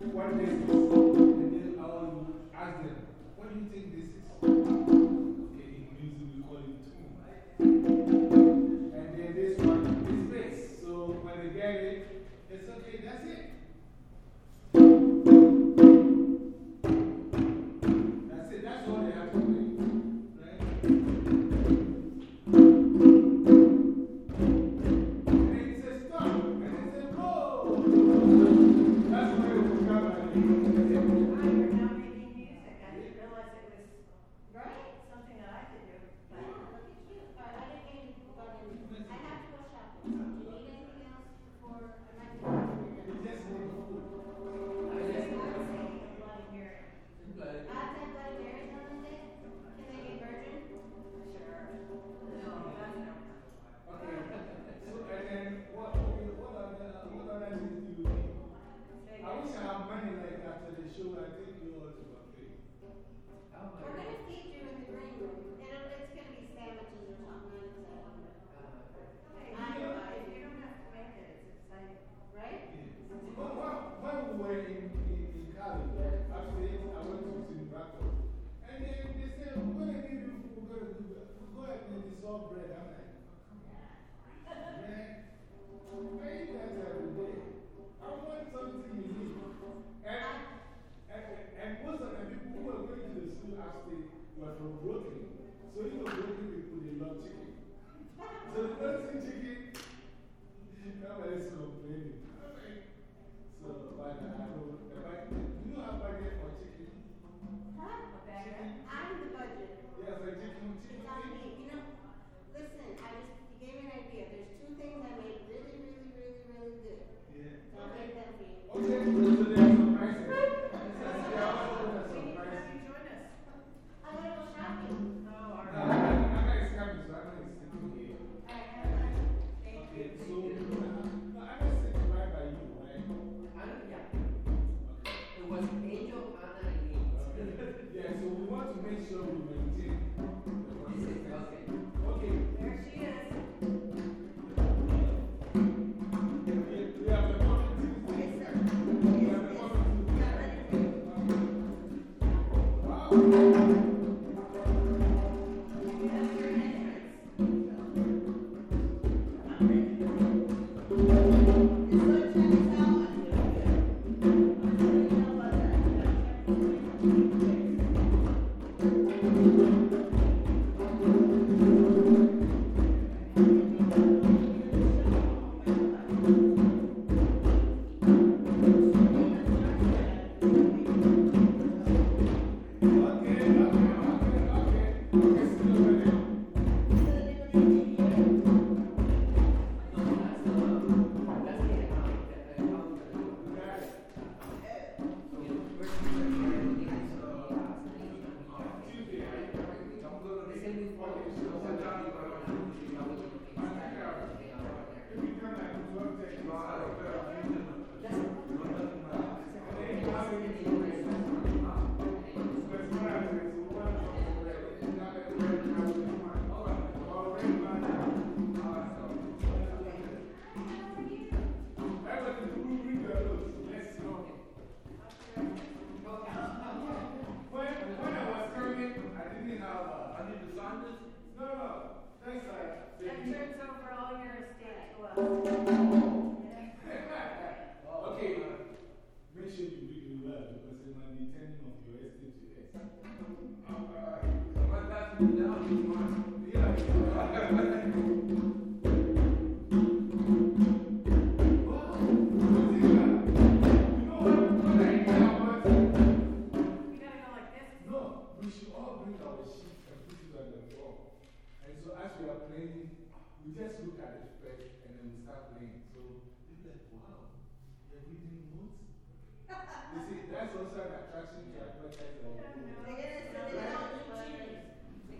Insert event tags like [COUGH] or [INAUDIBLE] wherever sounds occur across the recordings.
One day, and then I'll ask them, what do you think this is? Thank you. We should all bring our sheets and put it on the floor. And so as we are playing, we just look at the first and then we start playing. So it's like, wow, you're reading notes? you see, that's also an attraction to advertise our book.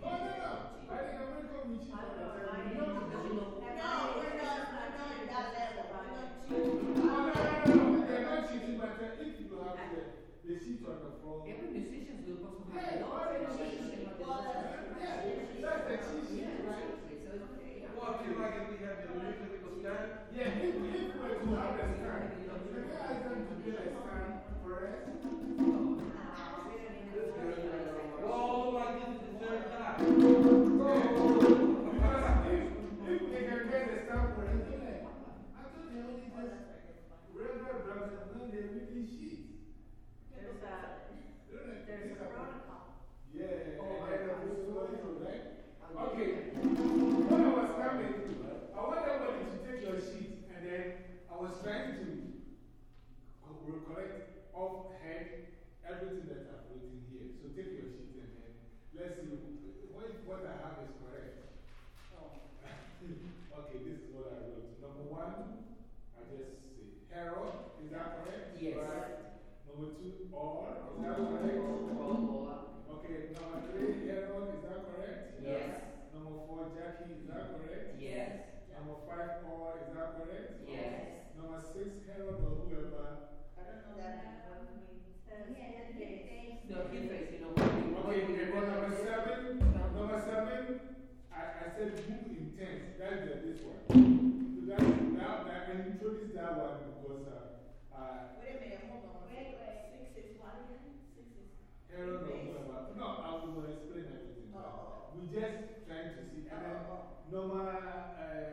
Oh, no, no. I think I'm going to come meet you. I know, No, I no, know. no, No, no, no, they're not cheating, but uh, if you have the, the sheet on the floor. Even musicians will also have Yeah, a all lot the of musicians. musicians. Yeah, that's the cheat sheet, right? Well, if like we have the music people stand, Yeah, if we if we were to have a stand, can I ask to build a stand for us? oh, like this is the third time. If, if they can get a stand for us, they're like, I thought they only just regular drums and then they're really sheets. There's a, there's a protocol. Yeah, and then the principal, right? Okay, when I was coming, I want everybody to take your sheet and then I was trying to co- collect off head everything that I've written here. So take your sheet and then let's see what, what I have is correct. Oh. [LAUGHS] okay, this is what I wrote. Number one, I just say Harold, is that correct? Yes. Right. Number two, or, is that correct? Okay, number three, Harold, is that? Yes. Number four, Jackie, is that correct? Yes. Number five, Paul, is that correct? Yes. Number six, Harold or whoever. No, he face, you know, what we- what Okay, we- and then number seven, number seven, I, I said move intense. That's the, this one. So that, now, I can introduce that one because uh, uh, Harold or whoever. No, I will explain everything. Just trying to see. And then number uh,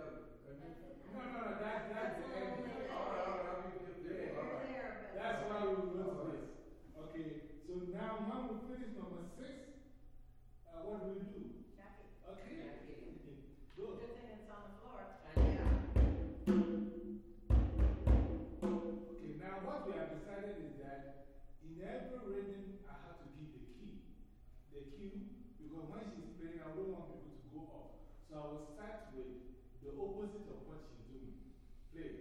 No, no, no, that, that's the end. That's why we move to this. Okay, so now when we number six. Uh, what do we do? Jackie. Okay. Jackie. Good. Good thing it's on the floor. Okay, now what we have decided is that in every rhythm, I have to give the key. The key, because when she's playing, I don't want people to go off. So I will start with the opposite of what she's doing. Play.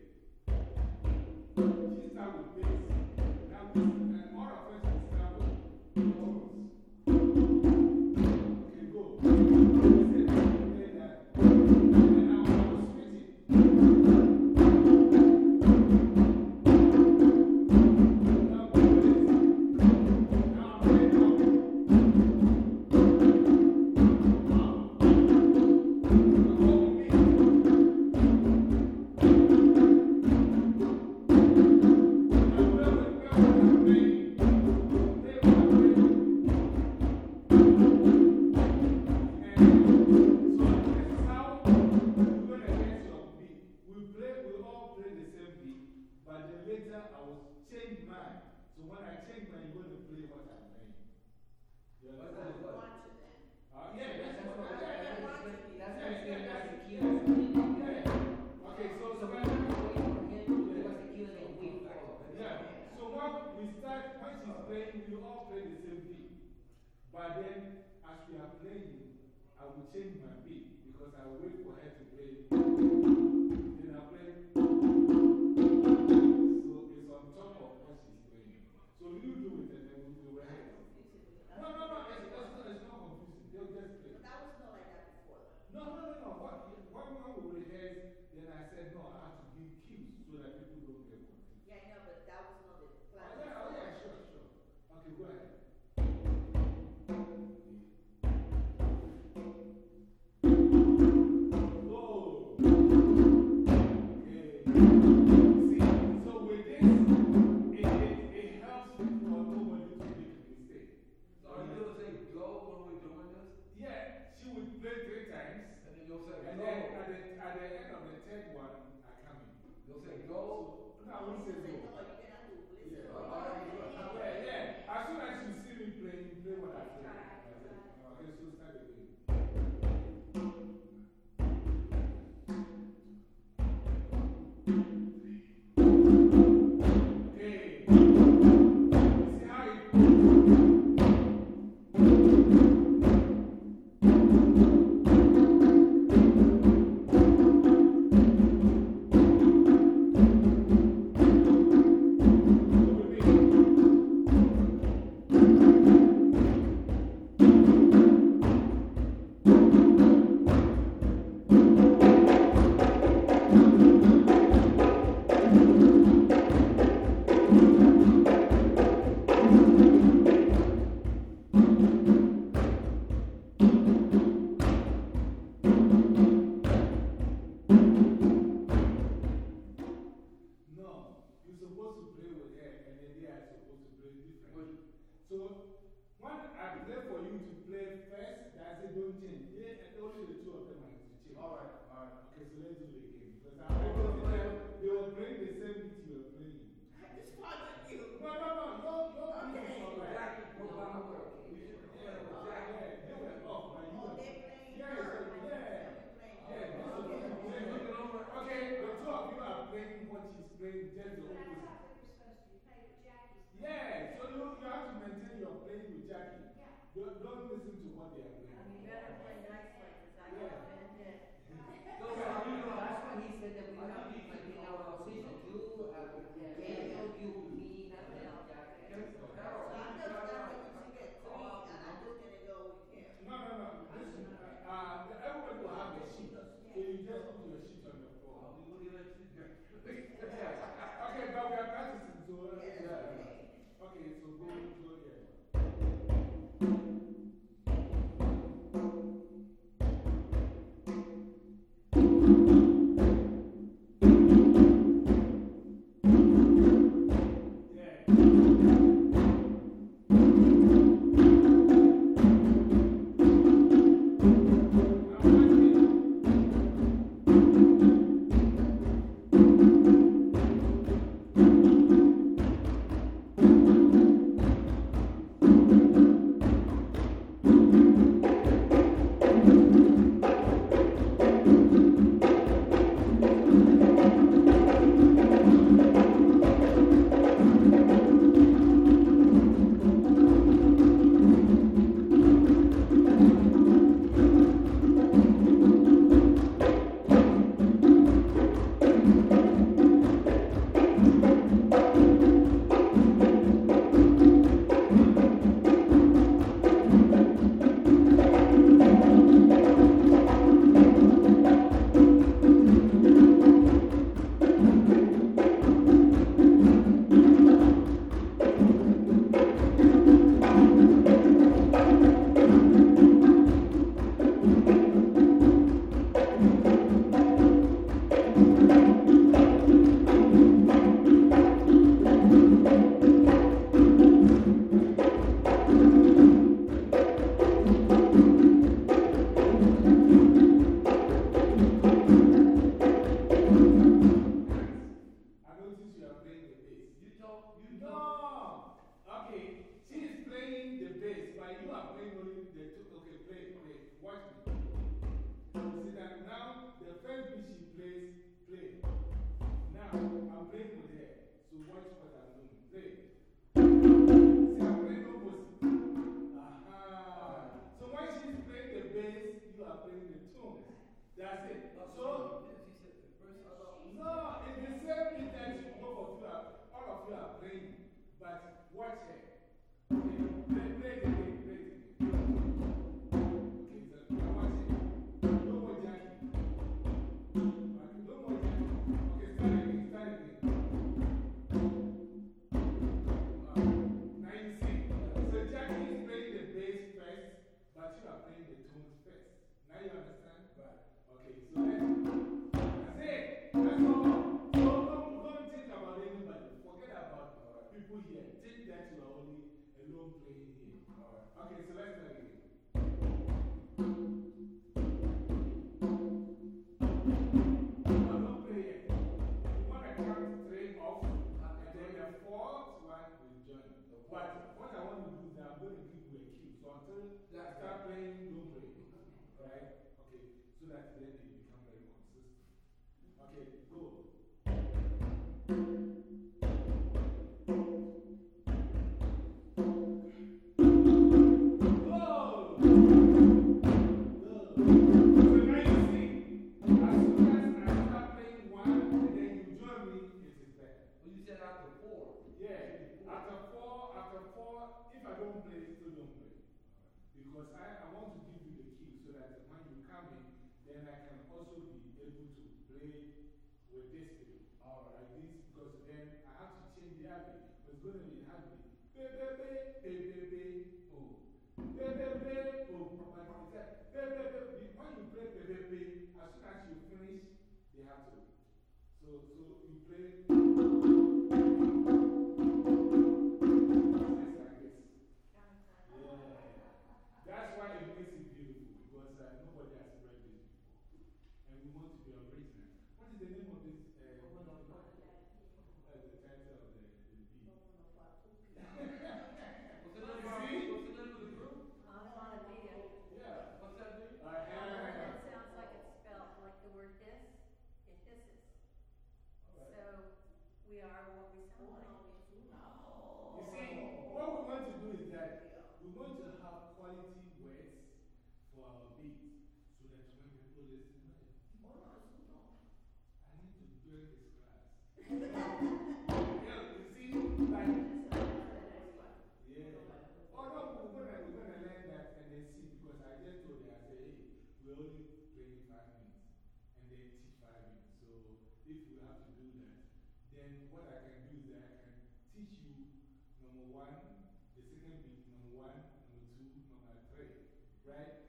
She starts with bass. So it's on top of what she's playing. So you do it and then we will rehearse. No, no, no, it's, it's, not, it's not confusing. They'll that was not like that before. No, no, no, no. What, one man will then I said, no, I have to give cues so that people don't get confused. Yeah, I know, but that was not the plan. Oh, yeah, oh, yeah, sure, sure. Okay, go ahead. target you. No, no, no. Don't, I'm saying. Black people. Okay, the two of you are playing what she's playing, just. Yeah, so you, you have to maintain your playing with Jackie. Yeah. Don't, don't listen to what they are playing. I mean, you better play nice like this. Yeah. Uh, everybody will have sheet. You just put your sheet on your floor. okay, but we are practicing, so. Uh, yeah. Okay, so go. go. same intention both of you are, all of you are praying, but watch it. Play, pray. the. people here. Think that you are only alone playing here. Alright. Okay, so let's start again. soon as you finish, they have to. So, so you play. if you have to do that, then what I can do is that I can teach you number one, the second beat, number one, number two, number three, right?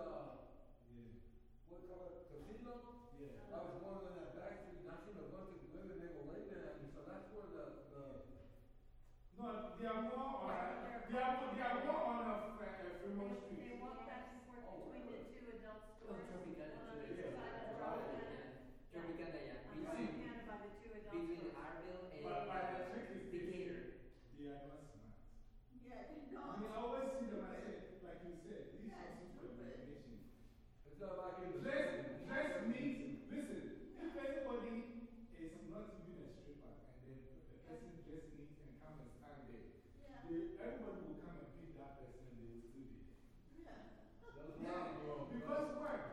yeah. what call it, casino. Yeah. I was going in that back street and I seen a bunch of women, they were waving at me, so that's where the. Uh, the no, they are more they are, they are more on a uh, Street. They walk back and forth between the two adult Between Arville and Decatur. Yeah, they're not. You always see them as Like I can dress, dress means, listen, if anybody is not even a stripper and then the person dress neat and come and stand there, they, everybody will come and pick that person and they will still be there. Yeah. That's yeah. Because why?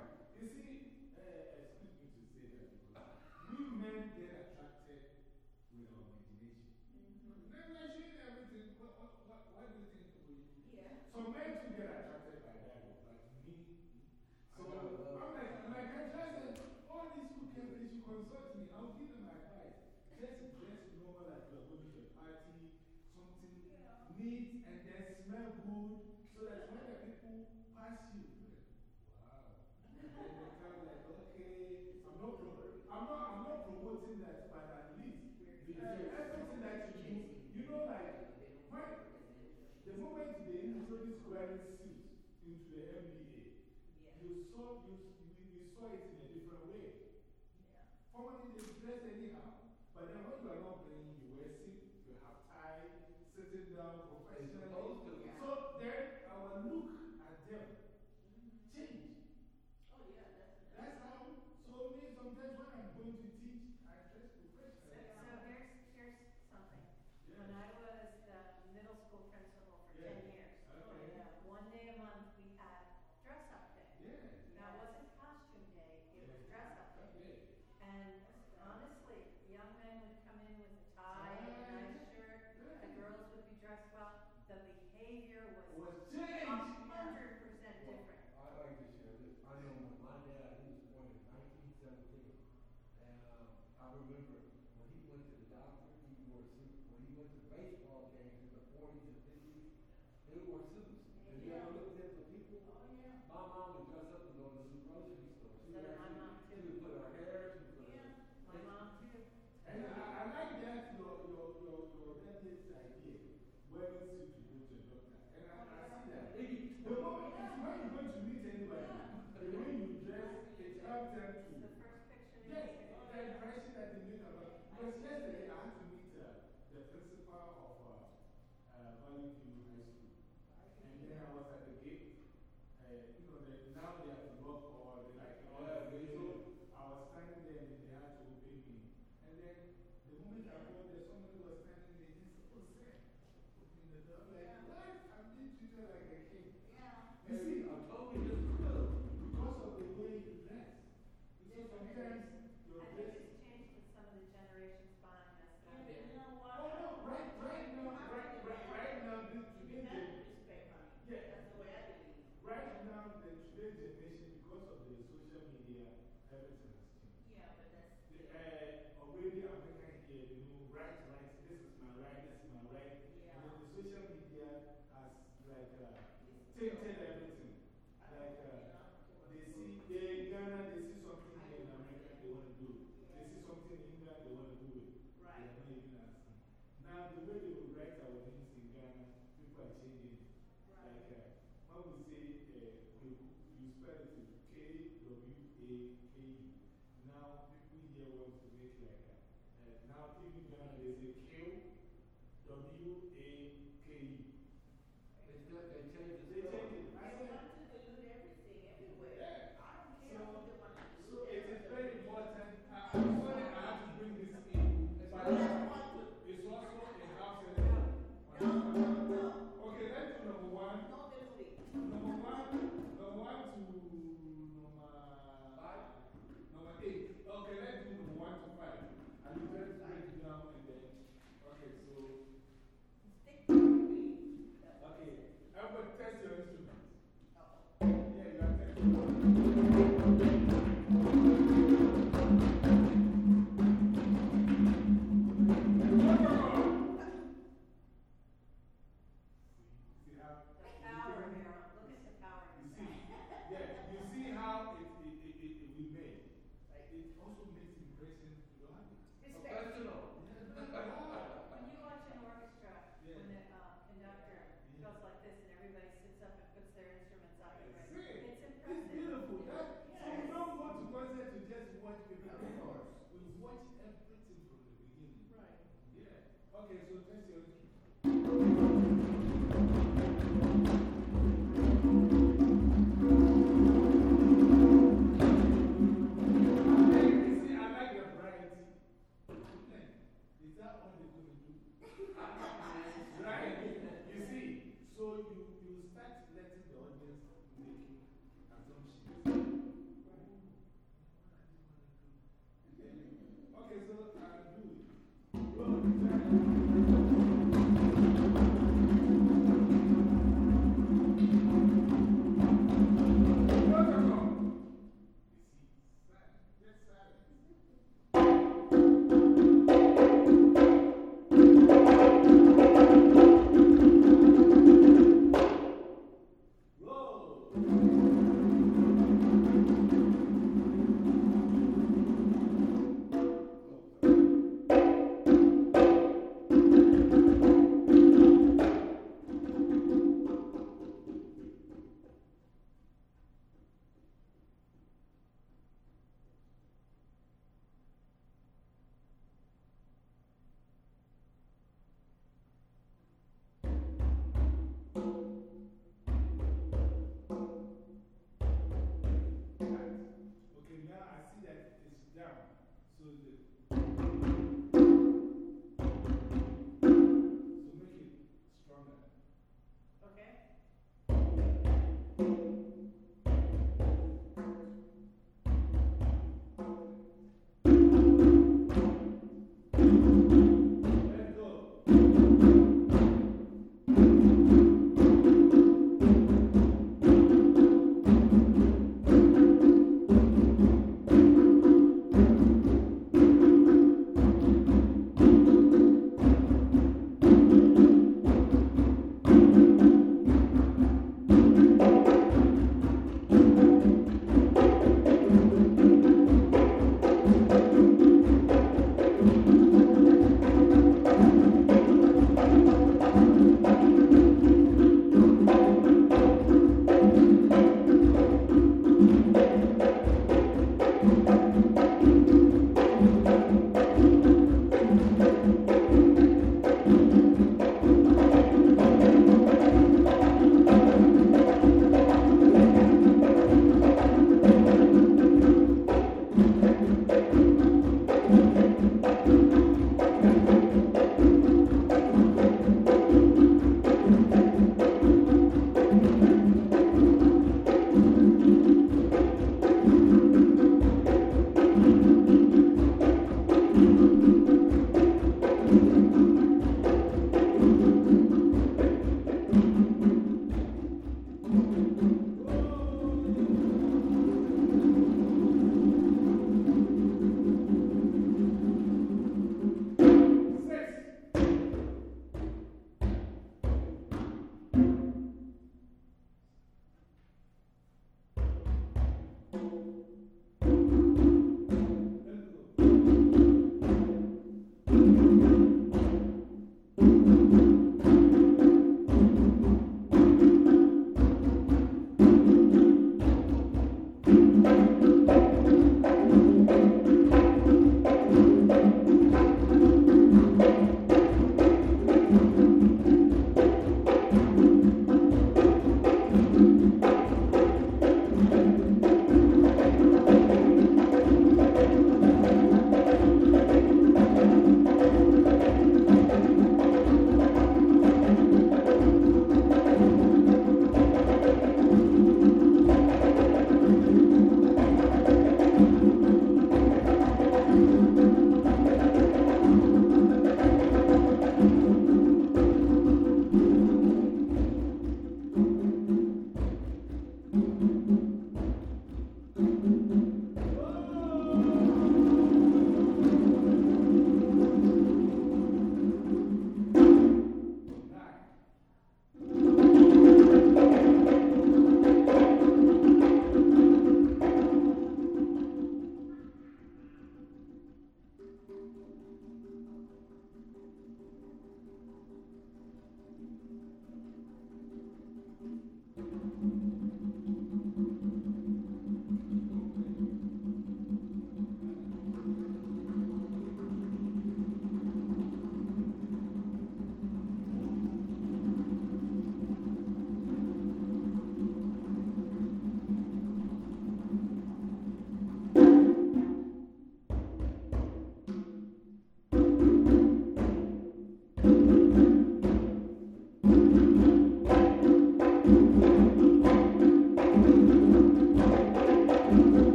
Even Ghana,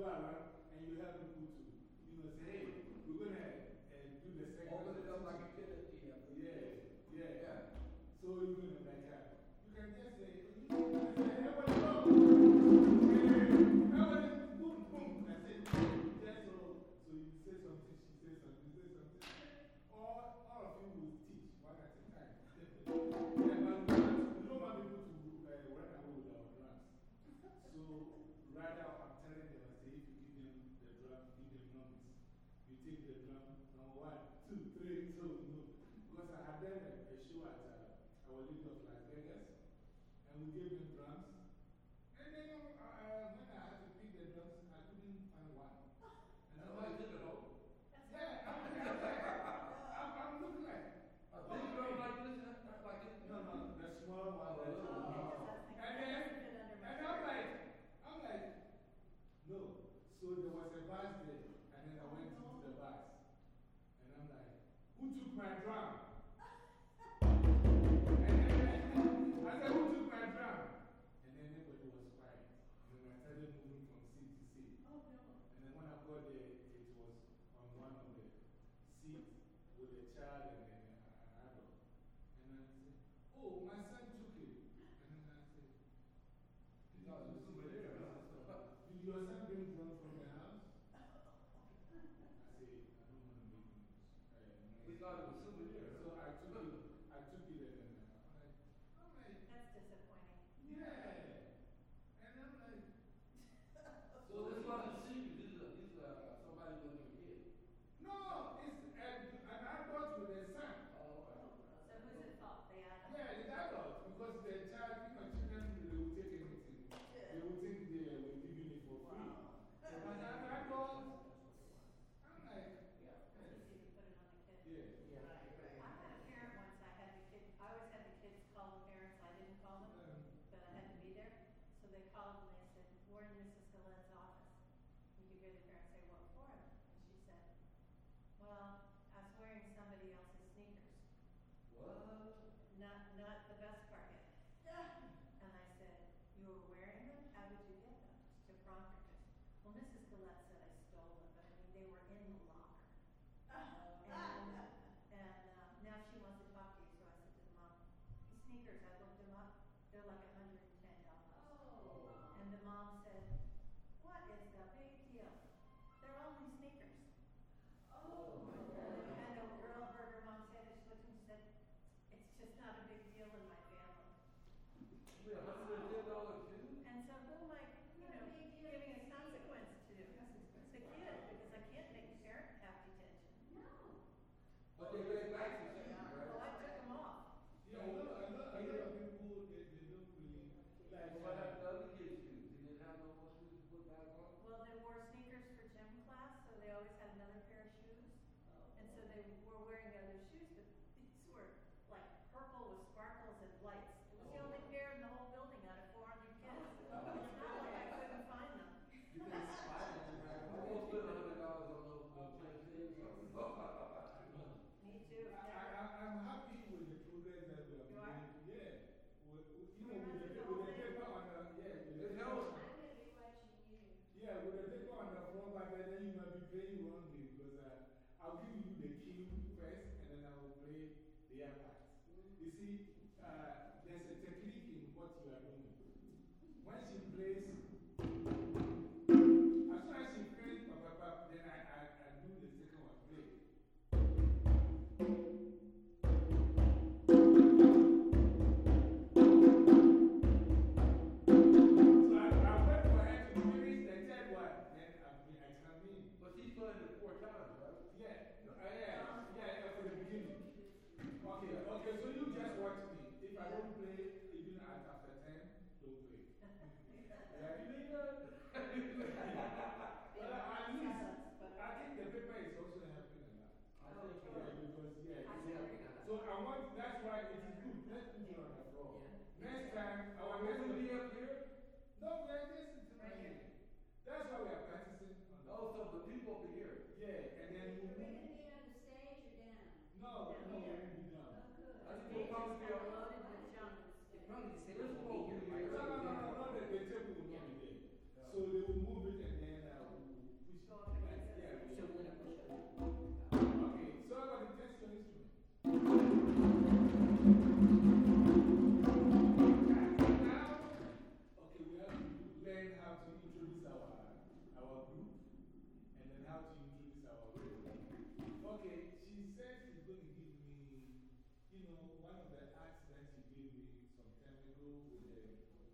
go around and you help people to, you know, say, hey, we're going uh, do the second. Like at the Yeah, yeah. yeah. So you're going to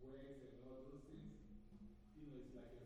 works and all those things. You know, it's like a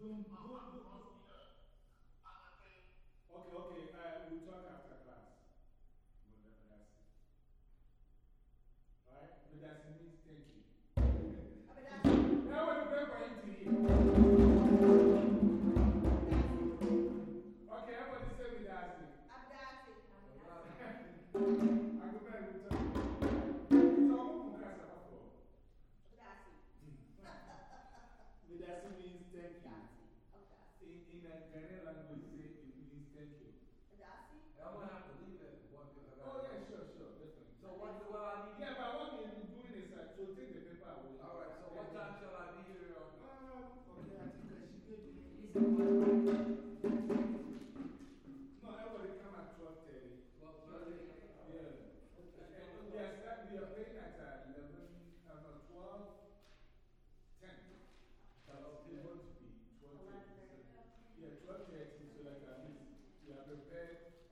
don't,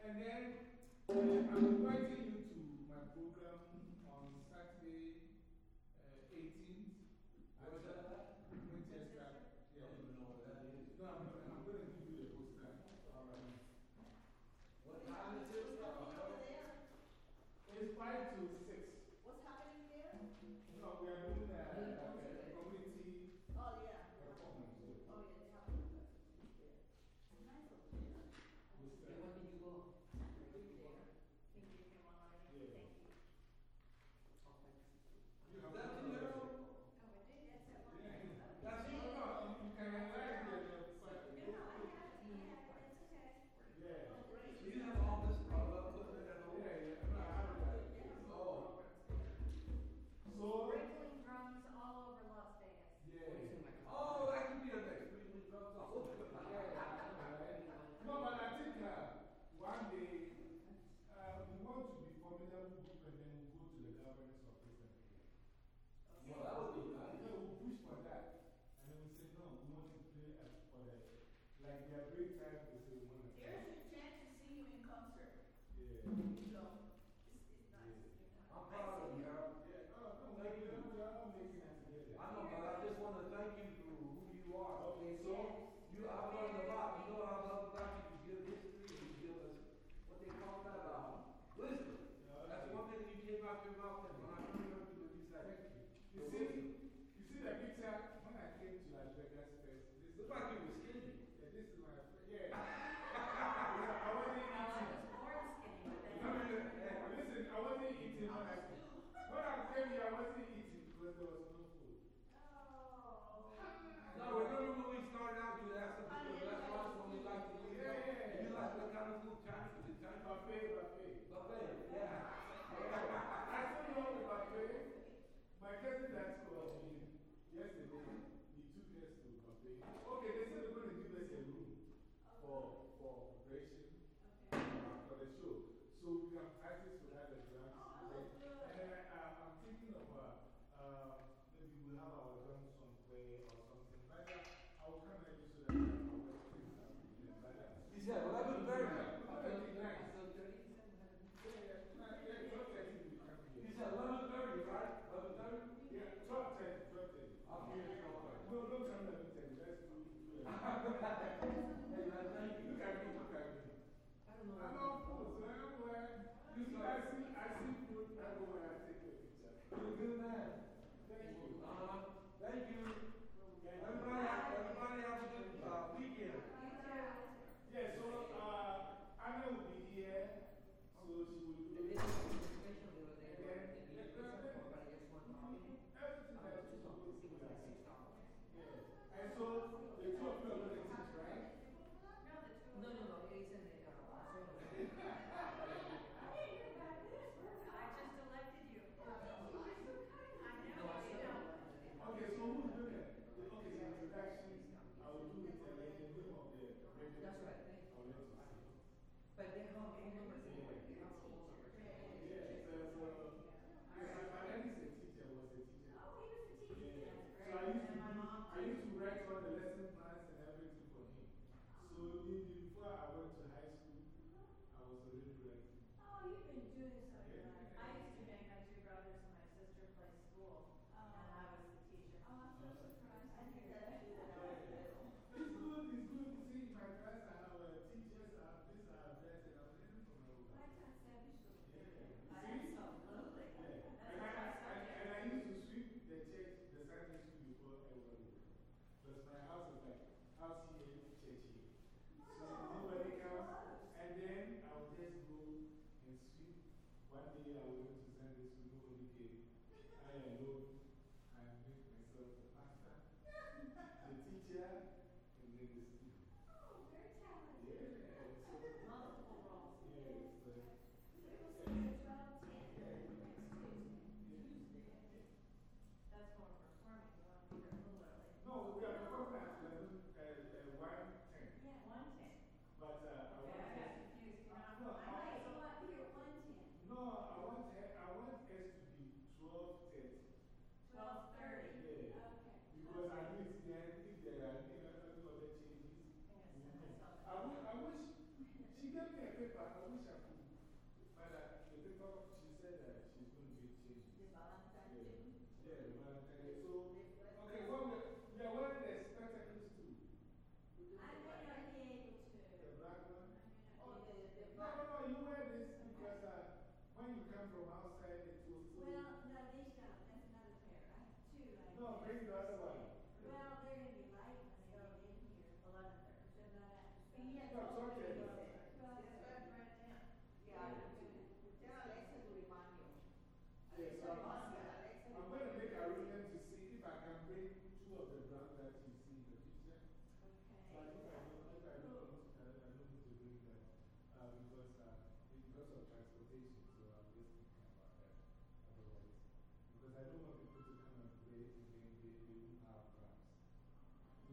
And then uh, I'm inviting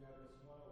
We have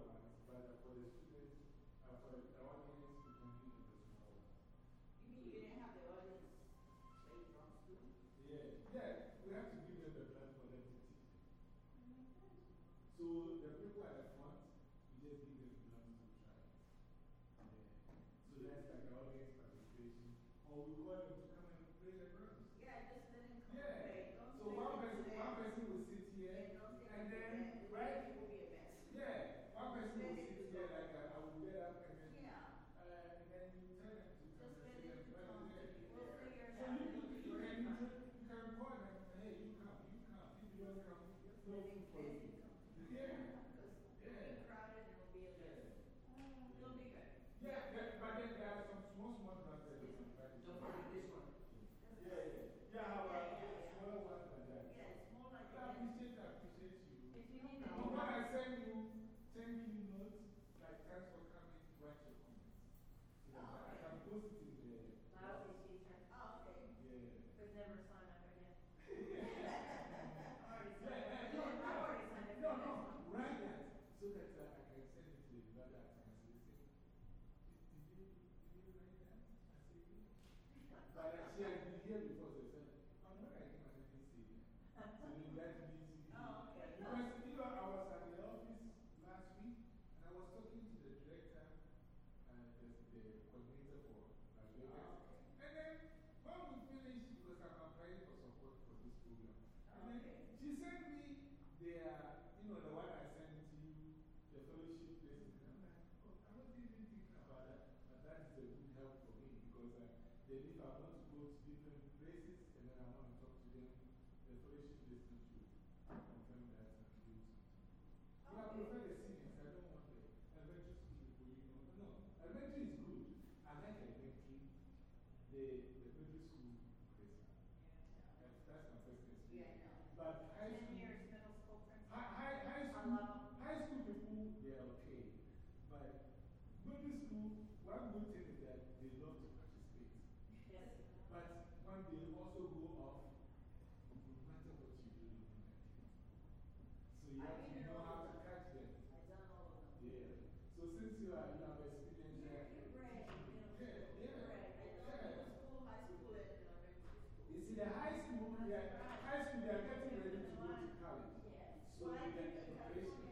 you you're yeah, yeah. You see, the high school, high school, they are getting ready to go to college. Yes. So well, they get preparation.